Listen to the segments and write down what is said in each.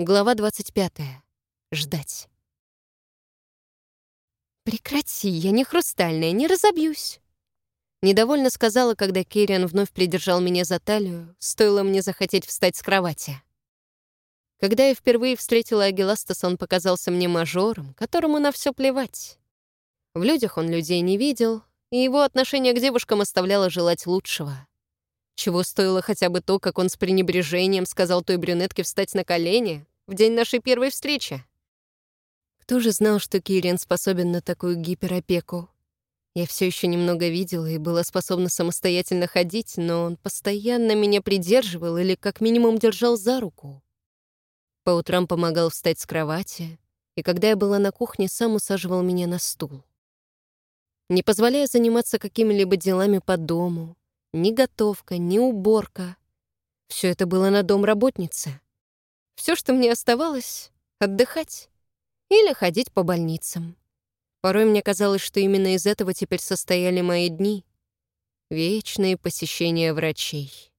Глава 25. Ждать. «Прекрати, я не хрустальная, не разобьюсь!» Недовольно сказала, когда Кириан вновь придержал меня за талию, стоило мне захотеть встать с кровати. Когда я впервые встретила Агиластаса, он показался мне мажором, которому на все плевать. В людях он людей не видел, и его отношение к девушкам оставляло желать лучшего. Чего стоило хотя бы то, как он с пренебрежением сказал той брюнетке встать на колени в день нашей первой встречи. Кто же знал, что Кириан способен на такую гиперопеку? Я все еще немного видела и была способна самостоятельно ходить, но он постоянно меня придерживал или как минимум держал за руку. По утрам помогал встать с кровати, и когда я была на кухне, сам усаживал меня на стул. Не позволяя заниматься какими-либо делами по дому, ни готовка, ни уборка. Все это было на дом работницы. Все, что мне оставалось — отдыхать или ходить по больницам. Порой мне казалось, что именно из этого теперь состояли мои дни. Вечные посещения врачей.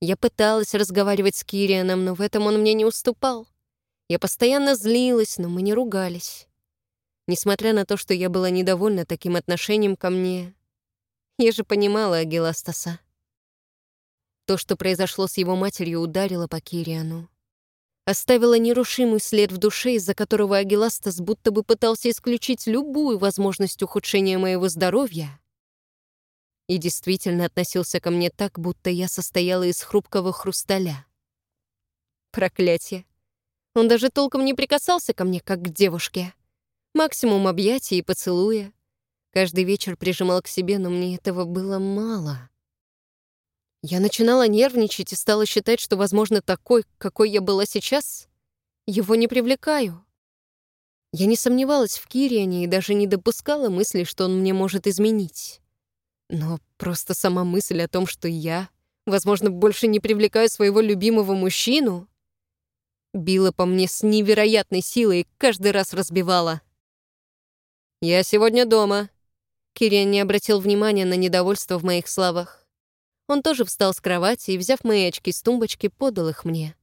Я пыталась разговаривать с Кирианом, но в этом он мне не уступал. Я постоянно злилась, но мы не ругались. Несмотря на то, что я была недовольна таким отношением ко мне, я же понимала Агиластаса. То, что произошло с его матерью, ударило по Кириану. Оставило нерушимый след в душе, из-за которого Агиластас будто бы пытался исключить любую возможность ухудшения моего здоровья и действительно относился ко мне так, будто я состояла из хрупкого хрусталя. Проклятие. Он даже толком не прикасался ко мне, как к девушке. Максимум объятий и поцелуя. Каждый вечер прижимал к себе, но мне этого было мало. Я начинала нервничать и стала считать, что, возможно, такой, какой я была сейчас, его не привлекаю. Я не сомневалась в Кириане и даже не допускала мысли, что он мне может изменить. Но просто сама мысль о том, что я, возможно, больше не привлекаю своего любимого мужчину, била по мне с невероятной силой и каждый раз разбивала. «Я сегодня дома», Кириан не обратил внимания на недовольство в моих словах. Он тоже встал с кровати и, взяв мои очки с тумбочки, подал их мне.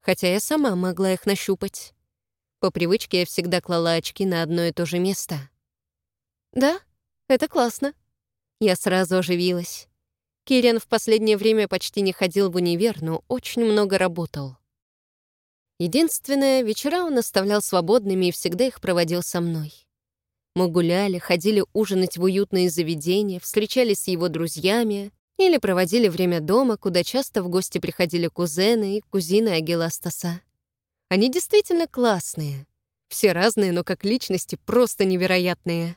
Хотя я сама могла их нащупать. По привычке я всегда клала очки на одно и то же место. «Да, это классно». Я сразу оживилась. Кириан в последнее время почти не ходил в универ, но очень много работал. Единственное, вечера он оставлял свободными и всегда их проводил со мной. Мы гуляли, ходили ужинать в уютные заведения, встречались с его друзьями или проводили время дома, куда часто в гости приходили кузены и кузины Агиластаса. Они действительно классные. Все разные, но как личности просто невероятные.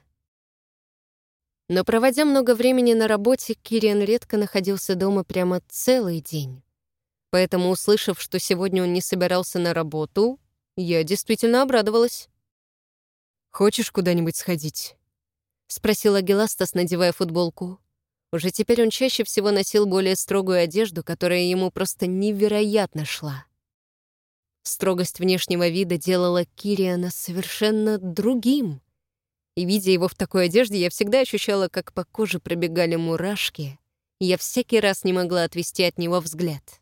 Но проводя много времени на работе, Кириан редко находился дома прямо целый день. Поэтому, услышав, что сегодня он не собирался на работу, я действительно обрадовалась. «Хочешь куда-нибудь сходить?» — спросила Геластас, надевая футболку. Уже теперь он чаще всего носил более строгую одежду, которая ему просто невероятно шла. Строгость внешнего вида делала Кириана совершенно другим. И, видя его в такой одежде, я всегда ощущала, как по коже пробегали мурашки, и я всякий раз не могла отвести от него взгляд.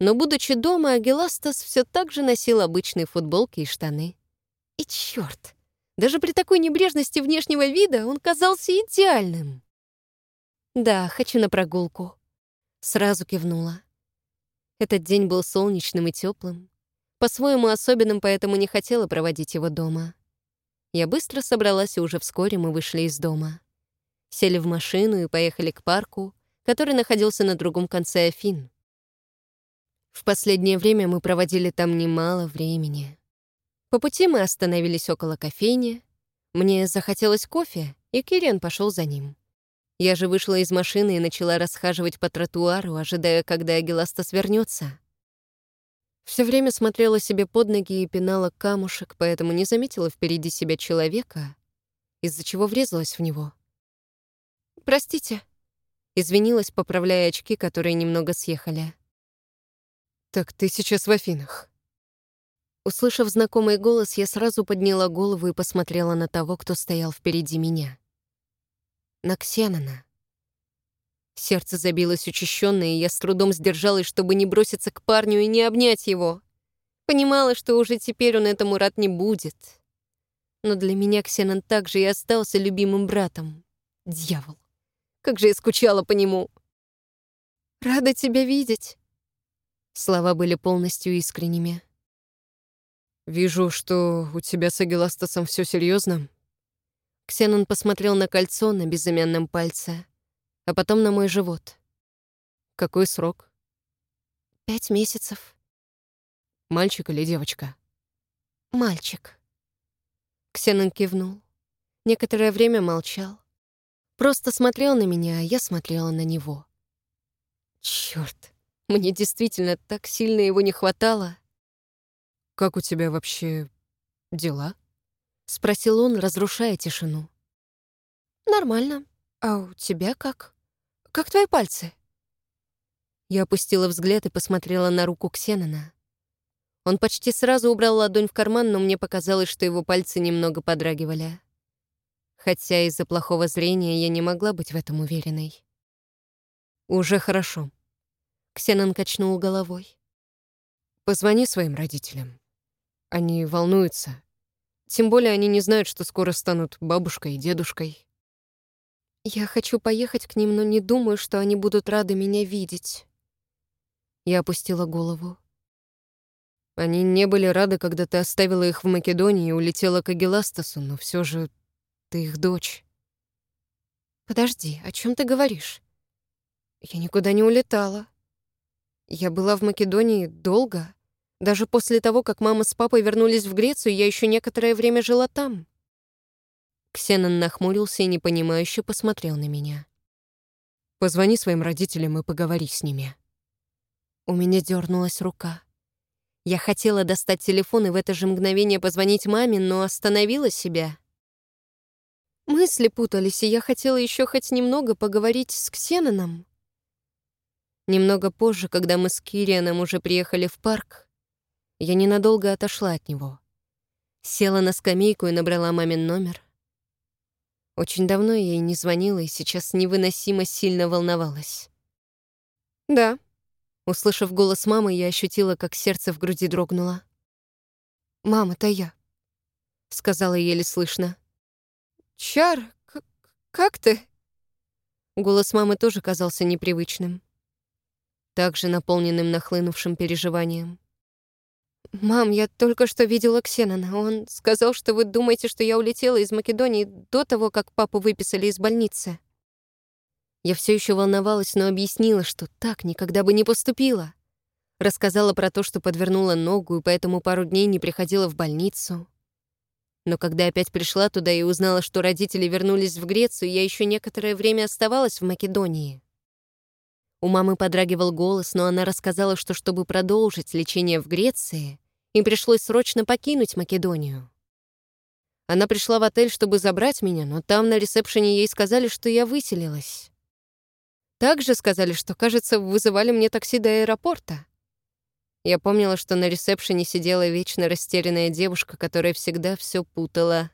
Но, будучи дома, Агиластас все так же носил обычные футболки и штаны. И черт, даже при такой небрежности внешнего вида он казался идеальным. «Да, хочу на прогулку», — сразу кивнула. Этот день был солнечным и теплым, по-своему особенным, поэтому не хотела проводить его дома. Я быстро собралась, и уже вскоре мы вышли из дома. Сели в машину и поехали к парку, который находился на другом конце Афин. В последнее время мы проводили там немало времени. По пути мы остановились около кофейни. Мне захотелось кофе, и Кириан пошел за ним. Я же вышла из машины и начала расхаживать по тротуару, ожидая, когда Агиластас вернется. Все время смотрела себе под ноги и пинала камушек, поэтому не заметила впереди себя человека, из-за чего врезалась в него. «Простите», — извинилась, поправляя очки, которые немного съехали. «Так ты сейчас в Афинах?» Услышав знакомый голос, я сразу подняла голову и посмотрела на того, кто стоял впереди меня. На Ксенона. Сердце забилось учащенно, и я с трудом сдержалась, чтобы не броситься к парню и не обнять его. Понимала, что уже теперь он этому рад не будет. Но для меня Ксенон также и остался любимым братом. Дьявол. Как же я скучала по нему. «Рада тебя видеть». Слова были полностью искренними. «Вижу, что у тебя с Агиластасом все серьезно. Ксенон посмотрел на кольцо на безымянном пальце, а потом на мой живот. «Какой срок?» «Пять месяцев». «Мальчик или девочка?» «Мальчик». Ксенон кивнул. Некоторое время молчал. Просто смотрел на меня, а я смотрела на него. Черт, мне действительно так сильно его не хватало. «Как у тебя вообще дела?» — спросил он, разрушая тишину. «Нормально. А у тебя как? Как твои пальцы?» Я опустила взгляд и посмотрела на руку Ксенона. Он почти сразу убрал ладонь в карман, но мне показалось, что его пальцы немного подрагивали. Хотя из-за плохого зрения я не могла быть в этом уверенной. «Уже хорошо». Ксенон качнул головой. «Позвони своим родителям. Они волнуются. Тем более они не знают, что скоро станут бабушкой и дедушкой». «Я хочу поехать к ним, но не думаю, что они будут рады меня видеть». Я опустила голову. Они не были рады, когда ты оставила их в Македонии и улетела к Агиластасу, но все же ты их дочь. Подожди, о чем ты говоришь? Я никуда не улетала. Я была в Македонии долго. Даже после того, как мама с папой вернулись в Грецию, я еще некоторое время жила там. Ксенон нахмурился и непонимающе посмотрел на меня. «Позвони своим родителям и поговори с ними». У меня дернулась рука. Я хотела достать телефон и в это же мгновение позвонить маме, но остановила себя. Мысли путались, и я хотела еще хоть немного поговорить с Ксеноном. Немного позже, когда мы с Кирианом уже приехали в парк, я ненадолго отошла от него. Села на скамейку и набрала мамин номер. Очень давно я ей не звонила и сейчас невыносимо сильно волновалась. «Да», — услышав голос мамы, я ощутила, как сердце в груди дрогнуло. «Мама, это я», — сказала еле слышно. «Чар, как ты?» Голос мамы тоже казался непривычным, также наполненным нахлынувшим переживанием. «Мам, я только что видела Ксенона. Он сказал, что вы думаете, что я улетела из Македонии до того, как папу выписали из больницы». Я все еще волновалась, но объяснила, что так никогда бы не поступила. Рассказала про то, что подвернула ногу и поэтому пару дней не приходила в больницу. Но когда опять пришла туда и узнала, что родители вернулись в Грецию, я еще некоторое время оставалась в Македонии. У мамы подрагивал голос, но она рассказала, что чтобы продолжить лечение в Греции, им пришлось срочно покинуть Македонию. Она пришла в отель, чтобы забрать меня, но там на ресепшене ей сказали, что я выселилась. Также сказали, что, кажется, вызывали мне такси до аэропорта. Я помнила, что на ресепшене сидела вечно растерянная девушка, которая всегда все путала.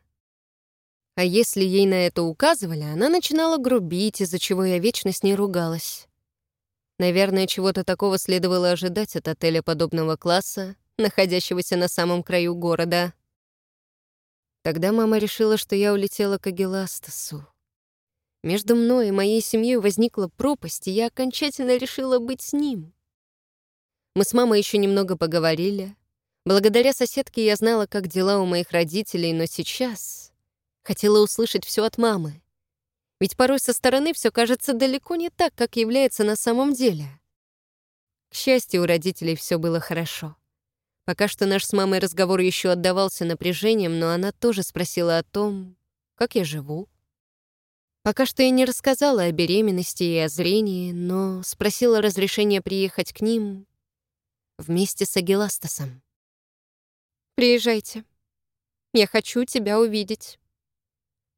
А если ей на это указывали, она начинала грубить, из-за чего я вечно с ней ругалась. Наверное, чего-то такого следовало ожидать от отеля подобного класса, находящегося на самом краю города. Тогда мама решила, что я улетела к Агиластасу. Между мной и моей семьей возникла пропасть, и я окончательно решила быть с ним. Мы с мамой еще немного поговорили. Благодаря соседке я знала, как дела у моих родителей, но сейчас хотела услышать все от мамы. Ведь порой со стороны все кажется далеко не так, как является на самом деле. К счастью, у родителей все было хорошо. Пока что наш с мамой разговор еще отдавался напряжением, но она тоже спросила о том, как я живу. Пока что я не рассказала о беременности и о зрении, но спросила разрешения приехать к ним вместе с Агиластасом. «Приезжайте. Я хочу тебя увидеть».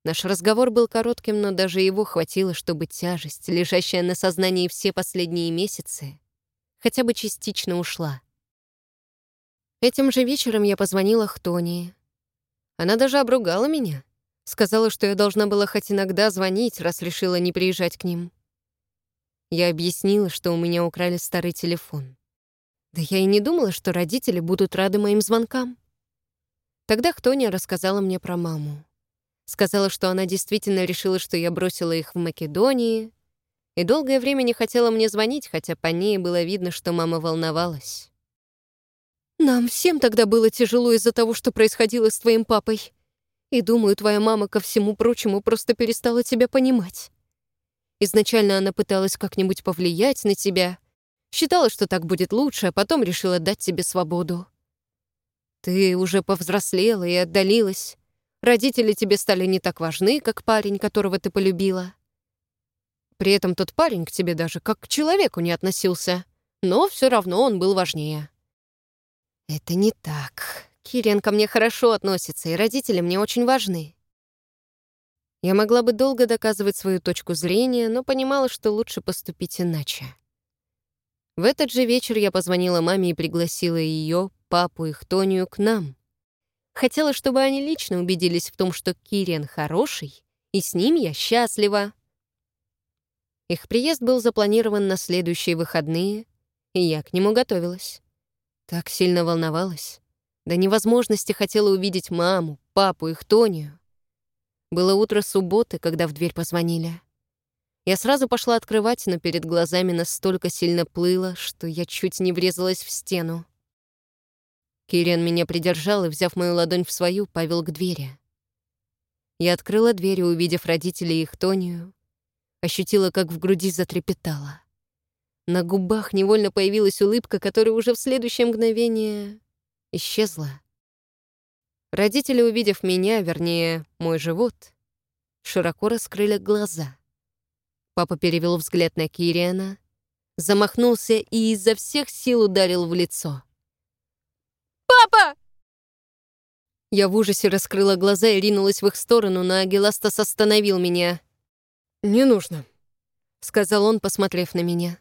Наш разговор был коротким, но даже его хватило, чтобы тяжесть, лежащая на сознании все последние месяцы, хотя бы частично ушла. Этим же вечером я позвонила Хтонии. Она даже обругала меня. Сказала, что я должна была хоть иногда звонить, раз решила не приезжать к ним. Я объяснила, что у меня украли старый телефон. Да я и не думала, что родители будут рады моим звонкам. Тогда Хтония рассказала мне про маму. Сказала, что она действительно решила, что я бросила их в Македонии, и долгое время не хотела мне звонить, хотя по ней было видно, что мама волновалась. «Нам всем тогда было тяжело из-за того, что происходило с твоим папой. И думаю, твоя мама, ко всему прочему, просто перестала тебя понимать. Изначально она пыталась как-нибудь повлиять на тебя, считала, что так будет лучше, а потом решила дать тебе свободу. Ты уже повзрослела и отдалилась. Родители тебе стали не так важны, как парень, которого ты полюбила. При этом тот парень к тебе даже как к человеку не относился, но все равно он был важнее. Это не так. Кириан ко мне хорошо относится, и родители мне очень важны. Я могла бы долго доказывать свою точку зрения, но понимала, что лучше поступить иначе. В этот же вечер я позвонила маме и пригласила ее, папу и Хтонию к нам. Хотела, чтобы они лично убедились в том, что Кириан хороший, и с ним я счастлива. Их приезд был запланирован на следующие выходные, и я к нему готовилась. Так сильно волновалась. До невозможности хотела увидеть маму, папу и Хтонию. Было утро субботы, когда в дверь позвонили. Я сразу пошла открывать, но перед глазами настолько сильно плыло, что я чуть не врезалась в стену. Кириан меня придержал и, взяв мою ладонь в свою, повел к двери. Я открыла дверь, увидев родителей и их Тонию, ощутила, как в груди затрепетала. На губах невольно появилась улыбка, которая уже в следующее мгновение исчезла. Родители, увидев меня, вернее, мой живот, широко раскрыли глаза. Папа перевел взгляд на Кириана, замахнулся и изо всех сил ударил в лицо. «Папа!» Я в ужасе раскрыла глаза и ринулась в их сторону, но Агиластас остановил меня. «Не нужно», — сказал он, посмотрев на меня.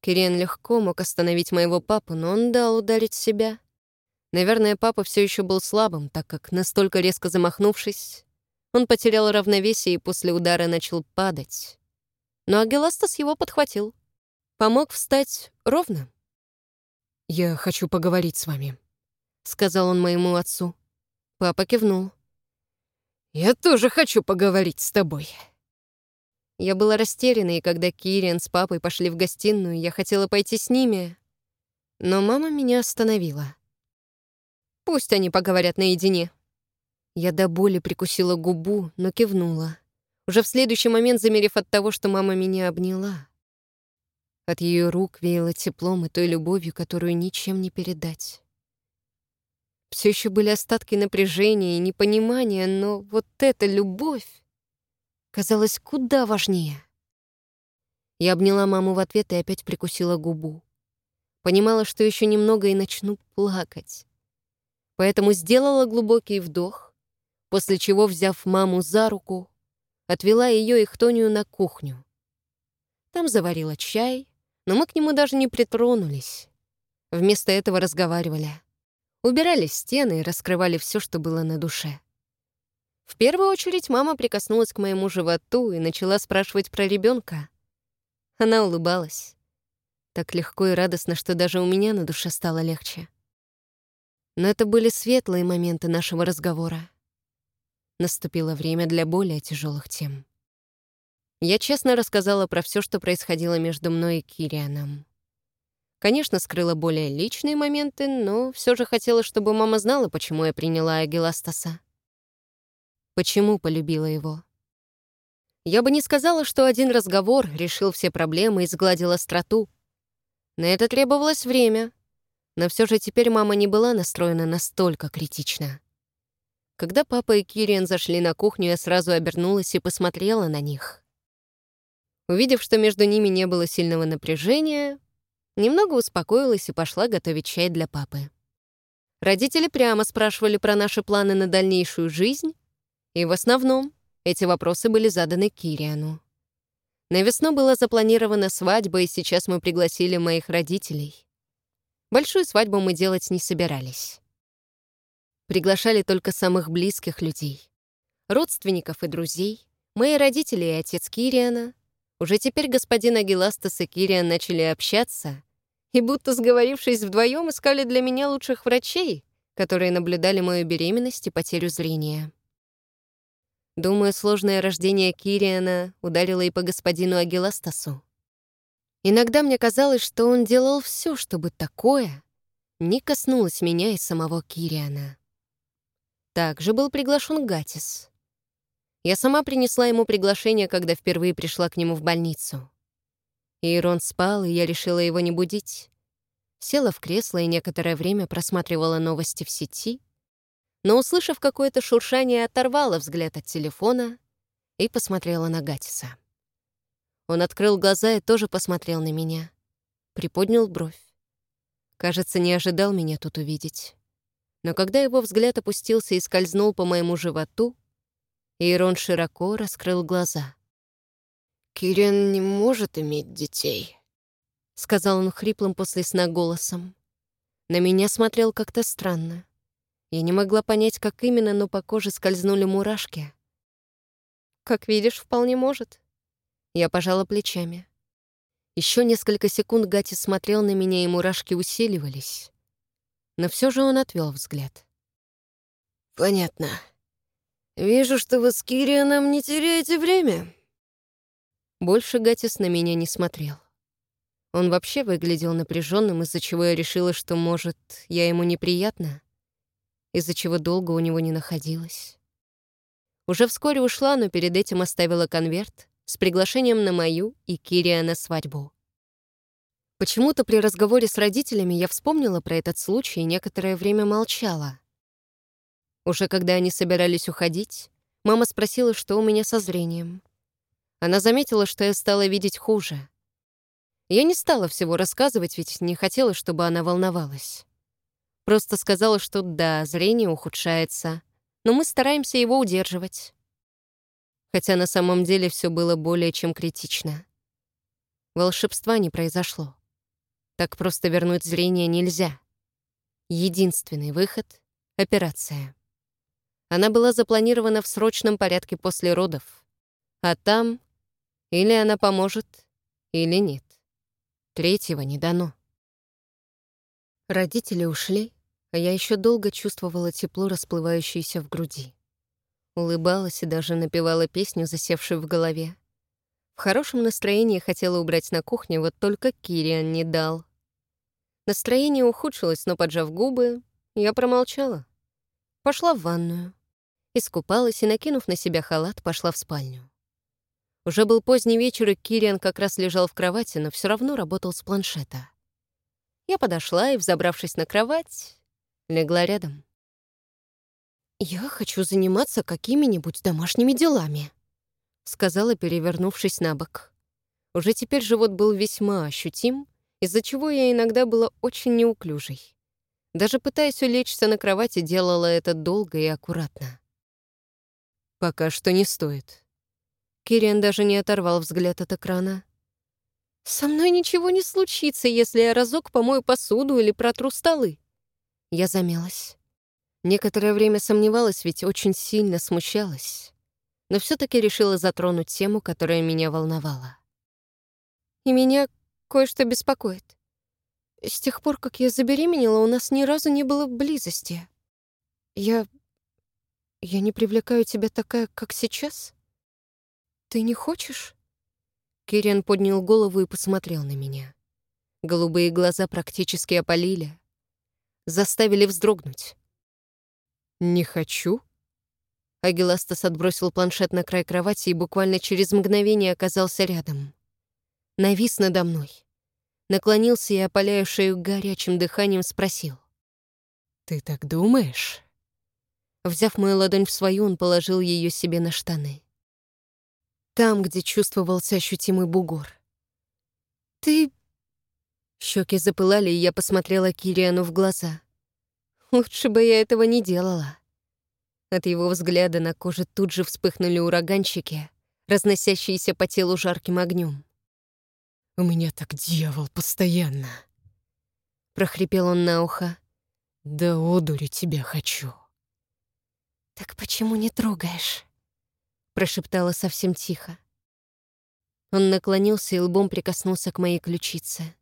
Кириан легко мог остановить моего папу, но он дал ударить себя. Наверное, папа все еще был слабым, так как, настолько резко замахнувшись, он потерял равновесие и после удара начал падать но Агеластас его подхватил. Помог встать ровно. «Я хочу поговорить с вами», — сказал он моему отцу. Папа кивнул. «Я тоже хочу поговорить с тобой». Я была растеряна, и когда Кириан с папой пошли в гостиную, я хотела пойти с ними, но мама меня остановила. «Пусть они поговорят наедине». Я до боли прикусила губу, но кивнула уже в следующий момент замерев от того, что мама меня обняла. От ее рук веяло теплом и той любовью, которую ничем не передать. Все еще были остатки напряжения и непонимания, но вот эта любовь казалась куда важнее. Я обняла маму в ответ и опять прикусила губу. Понимала, что еще немного и начну плакать. Поэтому сделала глубокий вдох, после чего, взяв маму за руку, отвела ее и Хтонию на кухню. Там заварила чай, но мы к нему даже не притронулись. Вместо этого разговаривали. Убирали стены и раскрывали все, что было на душе. В первую очередь мама прикоснулась к моему животу и начала спрашивать про ребенка. Она улыбалась. Так легко и радостно, что даже у меня на душе стало легче. Но это были светлые моменты нашего разговора наступило время для более тяжелых тем. Я честно рассказала про все, что происходило между мной и Кирианом. Конечно, скрыла более личные моменты, но все же хотела, чтобы мама знала, почему я приняла Агиластаса. Почему полюбила его. Я бы не сказала, что один разговор решил все проблемы и сгладил остроту. На это требовалось время, но все же теперь мама не была настроена настолько критично. Когда папа и Кириан зашли на кухню, я сразу обернулась и посмотрела на них. Увидев, что между ними не было сильного напряжения, немного успокоилась и пошла готовить чай для папы. Родители прямо спрашивали про наши планы на дальнейшую жизнь, и в основном эти вопросы были заданы Кириану. На весну была запланирована свадьба, и сейчас мы пригласили моих родителей. Большую свадьбу мы делать не собирались. Приглашали только самых близких людей. Родственников и друзей, мои родители и отец Кириана. Уже теперь господин Агиластас и Кириан начали общаться, и будто сговорившись вдвоем искали для меня лучших врачей, которые наблюдали мою беременность и потерю зрения. Думаю, сложное рождение Кириана ударило и по господину Агиластасу. Иногда мне казалось, что он делал все, чтобы такое не коснулось меня и самого Кириана. Также был приглашен Гатис. Я сама принесла ему приглашение, когда впервые пришла к нему в больницу. Ирон спал, и я решила его не будить. Села в кресло и некоторое время просматривала новости в сети, но, услышав какое-то шуршание, оторвала взгляд от телефона и посмотрела на Гатиса. Он открыл глаза и тоже посмотрел на меня. Приподнял бровь. Кажется, не ожидал меня тут увидеть. Но когда его взгляд опустился и скользнул по моему животу, Ирон широко раскрыл глаза. «Кирен не может иметь детей», — сказал он хриплым после сна голосом. На меня смотрел как-то странно. Я не могла понять, как именно, но по коже скользнули мурашки. «Как видишь, вполне может». Я пожала плечами. Еще несколько секунд Гати смотрел на меня, и мурашки усиливались. Но все же он отвел взгляд. «Понятно. Вижу, что вы с Кирианом не теряете время». Больше Гатис на меня не смотрел. Он вообще выглядел напряженным, из-за чего я решила, что, может, я ему неприятна, из-за чего долго у него не находилась. Уже вскоре ушла, но перед этим оставила конверт с приглашением на мою и Кирия на свадьбу. Почему-то при разговоре с родителями я вспомнила про этот случай и некоторое время молчала. Уже когда они собирались уходить, мама спросила, что у меня со зрением. Она заметила, что я стала видеть хуже. Я не стала всего рассказывать, ведь не хотела, чтобы она волновалась. Просто сказала, что да, зрение ухудшается, но мы стараемся его удерживать. Хотя на самом деле все было более чем критично. Волшебства не произошло. Так просто вернуть зрение нельзя. Единственный выход — операция. Она была запланирована в срочном порядке после родов. А там или она поможет, или нет. Третьего не дано. Родители ушли, а я еще долго чувствовала тепло, расплывающееся в груди. Улыбалась и даже напевала песню, засевшую в голове. В хорошем настроении хотела убрать на кухне, вот только Кириан не дал. Настроение ухудшилось, но, поджав губы, я промолчала. Пошла в ванную. Искупалась и, накинув на себя халат, пошла в спальню. Уже был поздний вечер, и Кириан как раз лежал в кровати, но все равно работал с планшета. Я подошла и, взобравшись на кровать, легла рядом. «Я хочу заниматься какими-нибудь домашними делами», — сказала, перевернувшись на бок. Уже теперь живот был весьма ощутим, из-за чего я иногда была очень неуклюжей. Даже пытаясь улечься на кровати, делала это долго и аккуратно. «Пока что не стоит», Кириан даже не оторвал взгляд от экрана. «Со мной ничего не случится, если я разок помою посуду или протру столы». Я замялась. Некоторое время сомневалась, ведь очень сильно смущалась. Но все таки решила затронуть тему, которая меня волновала. И меня кое-что беспокоит. С тех пор, как я забеременела, у нас ни разу не было близости. Я... Я не привлекаю тебя такая, как сейчас?» «Ты не хочешь?» Кириан поднял голову и посмотрел на меня. Голубые глаза практически опалили. Заставили вздрогнуть. «Не хочу?» Агиластас отбросил планшет на край кровати и буквально через мгновение оказался рядом. Навис надо мной. Наклонился и, опаляя шею горячим дыханием, спросил. «Ты так думаешь?» Взяв мою ладонь в свою, он положил ее себе на штаны там, где чувствовался ощутимый бугор. «Ты...» Щеки запылали, и я посмотрела Кириану в глаза. Лучше бы я этого не делала. От его взгляда на коже тут же вспыхнули ураганчики, разносящиеся по телу жарким огнем. «У меня так дьявол постоянно!» Прохрипел он на ухо. «Да одури тебя хочу!» «Так почему не трогаешь?» Прошептала совсем тихо. Он наклонился и лбом прикоснулся к моей ключице.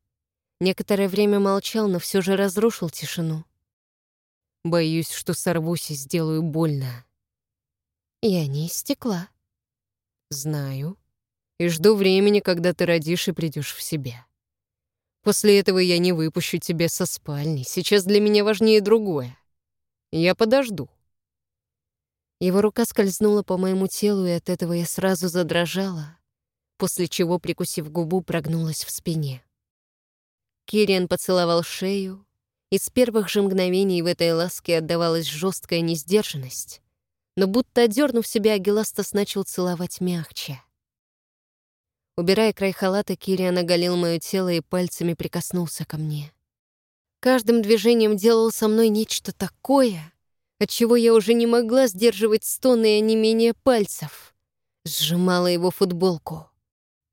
Некоторое время молчал, но все же разрушил тишину. Боюсь, что сорвусь и сделаю больно. Я не истекла. Знаю. И жду времени, когда ты родишь и придешь в себя. После этого я не выпущу тебя со спальни. Сейчас для меня важнее другое. Я подожду. Его рука скользнула по моему телу, и от этого я сразу задрожала, после чего, прикусив губу, прогнулась в спине. Кириан поцеловал шею, и с первых же мгновений в этой ласке отдавалась жесткая несдержанность, но будто одернув себя, Агиластас начал целовать мягче. Убирая край халата, Кириан оголил мое тело и пальцами прикоснулся ко мне. Каждым движением делал со мной нечто такое — отчего я уже не могла сдерживать стоны и онемение пальцев. Сжимала его футболку.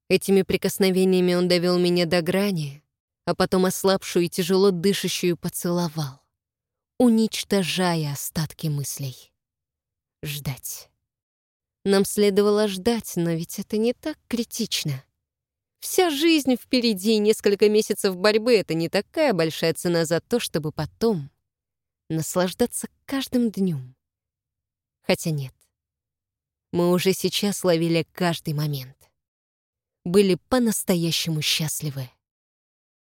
Этими прикосновениями он довел меня до грани, а потом ослабшую и тяжело дышащую поцеловал, уничтожая остатки мыслей. Ждать. Нам следовало ждать, но ведь это не так критично. Вся жизнь впереди, несколько месяцев борьбы — это не такая большая цена за то, чтобы потом наслаждаться каждым днем. Хотя нет, мы уже сейчас ловили каждый момент. Были по-настоящему счастливы.